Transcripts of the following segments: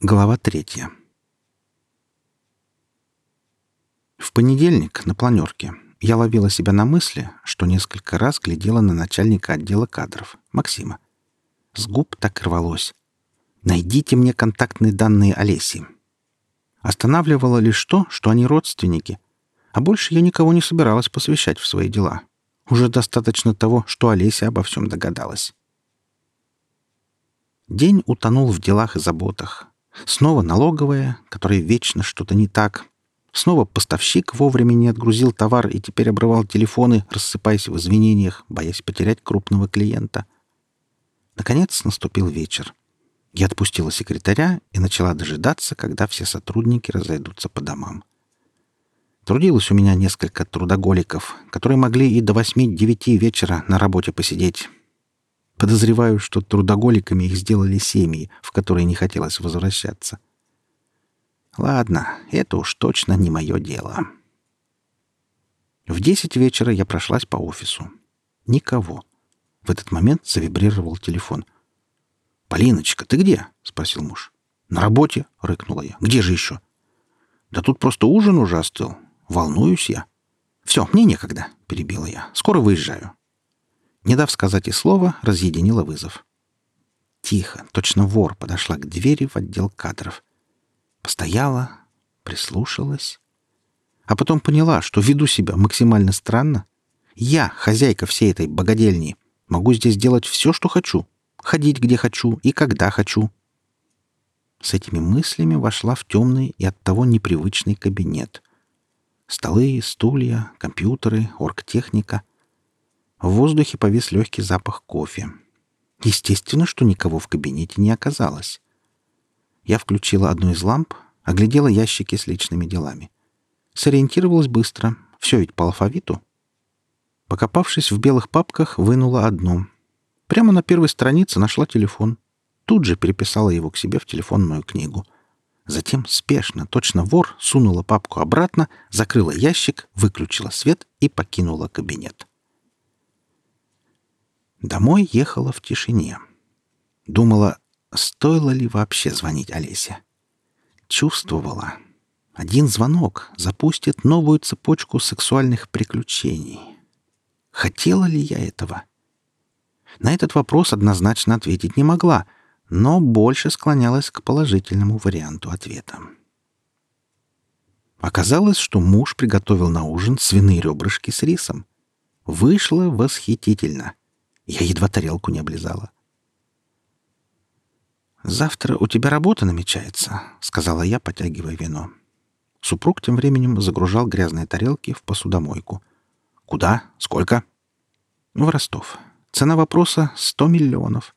Глава третья. В понедельник на планерке я ловила себя на мысли, что несколько раз глядела на начальника отдела кадров, Максима. С губ так рвалось. «Найдите мне контактные данные Олеси». Останавливало лишь то, что они родственники, а больше я никого не собиралась посвящать в свои дела. Уже достаточно того, что Олеся обо всем догадалась. День утонул в делах и заботах, Снова налоговая, которой вечно что-то не так. Снова поставщик вовремя не отгрузил товар и теперь обрывал телефоны, рассыпаясь в извинениях, боясь потерять крупного клиента. Наконец наступил вечер. Я отпустила секретаря и начала дожидаться, когда все сотрудники разойдутся по домам. Трудилось у меня несколько трудоголиков, которые могли и до восьми-девяти вечера на работе посидеть. Подозреваю, что трудоголиками их сделали семьи, в которые не хотелось возвращаться. Ладно, это уж точно не мое дело. В десять вечера я прошлась по офису. Никого. В этот момент завибрировал телефон. «Полиночка, ты где?» — спросил муж. «На работе», — рыкнула я. «Где же еще?» «Да тут просто ужин уже остыл. Волнуюсь я». «Все, мне некогда», — перебила я. «Скоро выезжаю». Не дав сказать и слова, разъединила вызов. Тихо, точно вор, подошла к двери в отдел кадров. Постояла, прислушалась. А потом поняла, что веду себя максимально странно. Я, хозяйка всей этой богадельни, могу здесь делать все, что хочу. Ходить, где хочу и когда хочу. С этими мыслями вошла в темный и оттого непривычный кабинет. Столы, стулья, компьютеры, оргтехника. В воздухе повис легкий запах кофе. Естественно, что никого в кабинете не оказалось. Я включила одну из ламп, оглядела ящики с личными делами. Сориентировалась быстро. Все ведь по алфавиту. Покопавшись в белых папках, вынула одну. Прямо на первой странице нашла телефон. Тут же переписала его к себе в телефонную книгу. Затем спешно, точно вор, сунула папку обратно, закрыла ящик, выключила свет и покинула кабинет. Домой ехала в тишине. Думала, стоило ли вообще звонить Олесе. Чувствовала. Один звонок запустит новую цепочку сексуальных приключений. Хотела ли я этого? На этот вопрос однозначно ответить не могла, но больше склонялась к положительному варианту ответа. Оказалось, что муж приготовил на ужин свиные ребрышки с рисом. Вышло восхитительно. Я едва тарелку не облизала. «Завтра у тебя работа намечается», — сказала я, потягивая вино. Супруг тем временем загружал грязные тарелки в посудомойку. «Куда? Сколько?» «В Ростов. Цена вопроса — сто миллионов.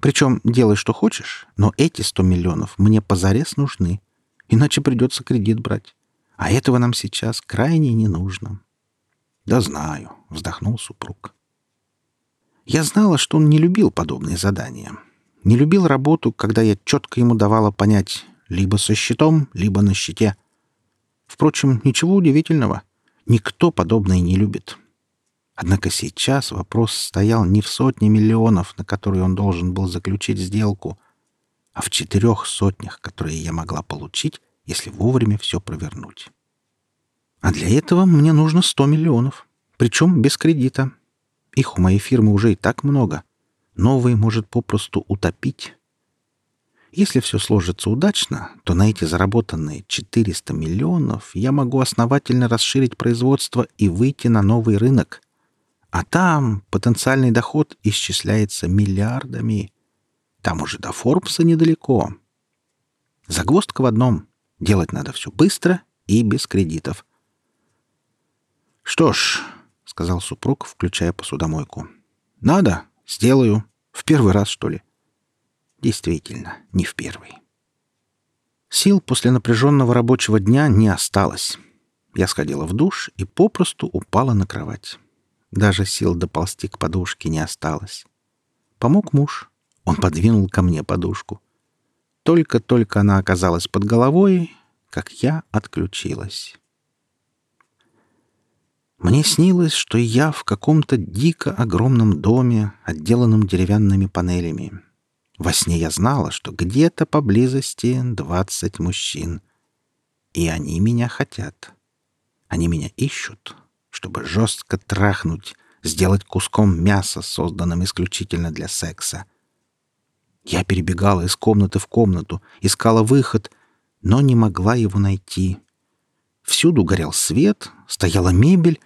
Причем делай, что хочешь, но эти сто миллионов мне позарез нужны, иначе придется кредит брать. А этого нам сейчас крайне не нужно». «Да знаю», — вздохнул супруг. Я знала, что он не любил подобные задания. Не любил работу, когда я четко ему давала понять либо со щитом, либо на щите. Впрочем, ничего удивительного. Никто подобное не любит. Однако сейчас вопрос стоял не в сотне миллионов, на которые он должен был заключить сделку, а в четырех сотнях, которые я могла получить, если вовремя все провернуть. А для этого мне нужно сто миллионов, причем без кредита, их у моей фирмы уже и так много. Новый может попросту утопить. Если все сложится удачно, то на эти заработанные 400 миллионов я могу основательно расширить производство и выйти на новый рынок. А там потенциальный доход исчисляется миллиардами. Там уже до Форбса недалеко. Загвоздка в одном. Делать надо все быстро и без кредитов. Что ж, — сказал супруг, включая посудомойку. «Надо, сделаю. В первый раз, что ли?» «Действительно, не в первый». Сил после напряженного рабочего дня не осталось. Я сходила в душ и попросту упала на кровать. Даже сил доползти к подушке не осталось. Помог муж. Он подвинул ко мне подушку. Только-только она оказалась под головой, как я отключилась. Мне снилось, что я в каком-то дико огромном доме, отделанном деревянными панелями. Во сне я знала, что где-то поблизости двадцать мужчин. И они меня хотят. Они меня ищут, чтобы жестко трахнуть, сделать куском мяса, созданным исключительно для секса. Я перебегала из комнаты в комнату, искала выход, но не могла его найти. Всюду горел свет, стояла мебель,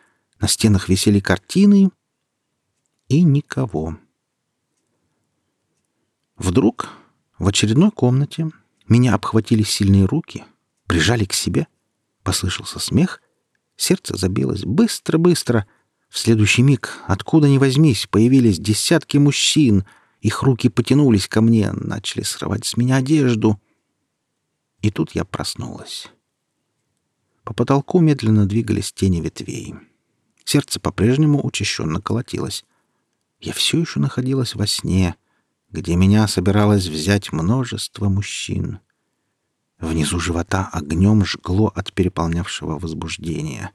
на стенах висели картины и никого. Вдруг в очередной комнате меня обхватили сильные руки, прижали к себе, послышался смех, сердце забилось быстро-быстро. В следующий миг, откуда ни возьмись, появились десятки мужчин — их руки потянулись ко мне, начали срывать с меня одежду. И тут я проснулась. По потолку медленно двигались тени ветвей. Сердце по-прежнему учащенно колотилось. Я все еще находилась во сне, где меня собиралось взять множество мужчин. Внизу живота огнем жгло от переполнявшего возбуждения.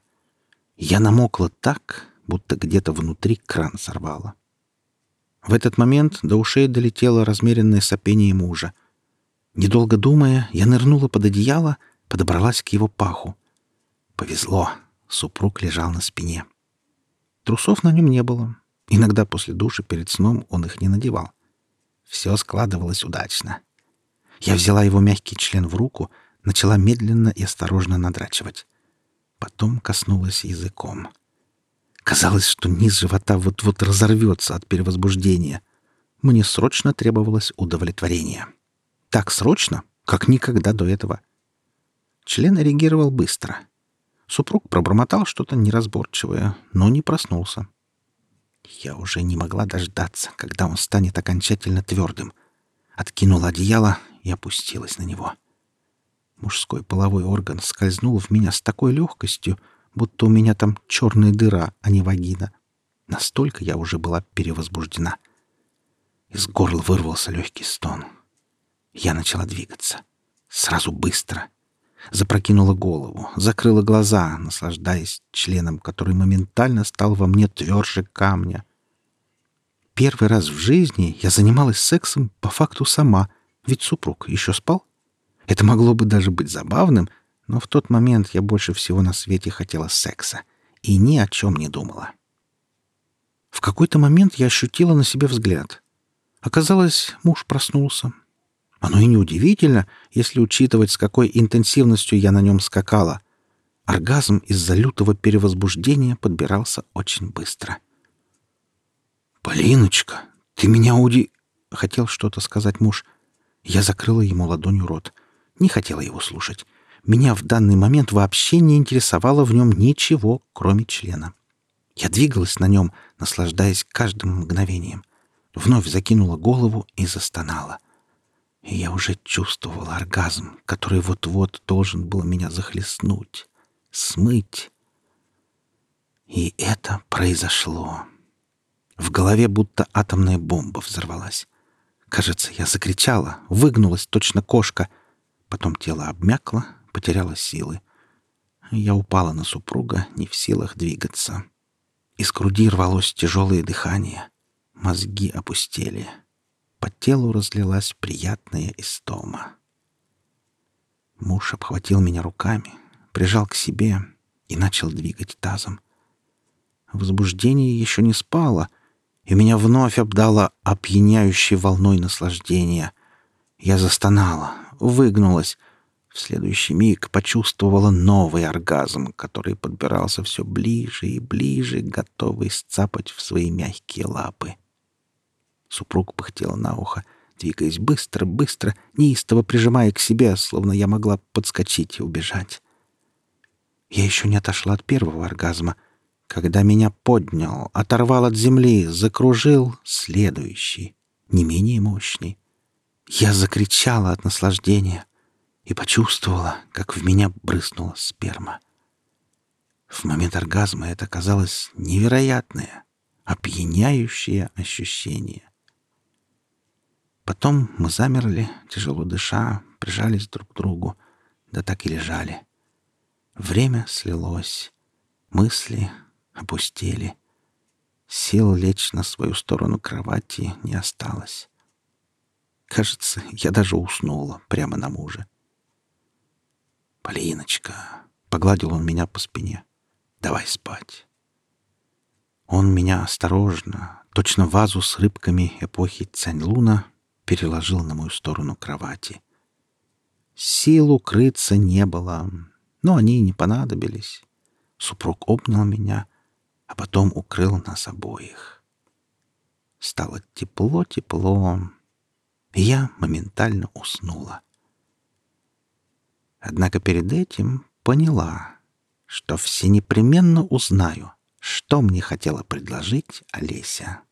Я намокла так, будто где-то внутри кран сорвало. В этот момент до ушей долетело размеренное сопение мужа. Недолго думая, я нырнула под одеяло, подобралась к его паху. Повезло, супруг лежал на спине. Трусов на нем не было. Иногда после душа перед сном он их не надевал. Все складывалось удачно. Я взяла его мягкий член в руку, начала медленно и осторожно надрачивать. Потом коснулась языком — Казалось, что низ живота вот-вот разорвется от перевозбуждения. Мне срочно требовалось удовлетворение. Так срочно, как никогда до этого. Член реагировал быстро. Супруг пробормотал что-то неразборчивое, но не проснулся. Я уже не могла дождаться, когда он станет окончательно твердым. Откинула одеяло и опустилась на него. Мужской половой орган скользнул в меня с такой легкостью, будто у меня там черная дыра, а не вагина. Настолько я уже была перевозбуждена. Из горла вырвался легкий стон. Я начала двигаться. Сразу быстро. Запрокинула голову, закрыла глаза, наслаждаясь членом, который моментально стал во мне тверже камня. Первый раз в жизни я занималась сексом по факту сама, ведь супруг еще спал. Это могло бы даже быть забавным — но в тот момент я больше всего на свете хотела секса и ни о чем не думала. В какой-то момент я ощутила на себе взгляд. Оказалось, муж проснулся. Оно и неудивительно, если учитывать, с какой интенсивностью я на нем скакала. Оргазм из-за лютого перевозбуждения подбирался очень быстро. «Полиночка, ты меня уди...» — хотел что-то сказать муж. Я закрыла ему ладонью рот. Не хотела его слушать. Меня в данный момент вообще не интересовало в нем ничего, кроме члена. Я двигалась на нем, наслаждаясь каждым мгновением. Вновь закинула голову и застонала. И я уже чувствовала оргазм, который вот-вот должен был меня захлестнуть, смыть. И это произошло. В голове будто атомная бомба взорвалась. Кажется, я закричала, выгнулась точно кошка. Потом тело обмякло, потеряла силы. Я упала на супруга, не в силах двигаться. Из груди рвалось тяжелое дыхание. Мозги опустели. По телу разлилась приятная истома. Муж обхватил меня руками, прижал к себе и начал двигать тазом. Возбуждение еще не спало, и меня вновь обдало опьяняющей волной наслаждения. Я застонала, выгнулась, в следующий миг почувствовала новый оргазм, который подбирался все ближе и ближе, готовый сцапать в свои мягкие лапы. Супруг пыхтел на ухо, двигаясь быстро-быстро, неистово прижимая к себе, словно я могла подскочить и убежать. Я еще не отошла от первого оргазма, когда меня поднял, оторвал от земли, закружил следующий, не менее мощный. Я закричала от наслаждения и почувствовала, как в меня брызнула сперма. В момент оргазма это казалось невероятное, опьяняющее ощущение. Потом мы замерли, тяжело дыша, прижались друг к другу, да так и лежали. Время слилось, мысли опустели. Сил лечь на свою сторону кровати не осталось. Кажется, я даже уснула прямо на муже. «Полиночка!» — погладил он меня по спине. «Давай спать». Он меня осторожно, точно вазу с рыбками эпохи Цянь-Луна, переложил на мою сторону кровати. Сил укрыться не было, но они и не понадобились. Супруг обнял меня, а потом укрыл нас обоих. Стало тепло-тепло, и я моментально уснула. Однако перед этим поняла, что все непременно узнаю, что мне хотела предложить Олеся.